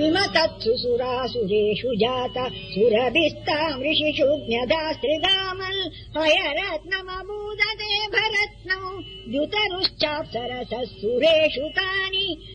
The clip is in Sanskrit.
विमसत्सुसुरासुरेषु जात सुरभिस्तामृषिषु ज्ञदा श्रीवामल् भरत्नौ भरत्नौ द्युतरुश्चापरसत्सुरेषु तानि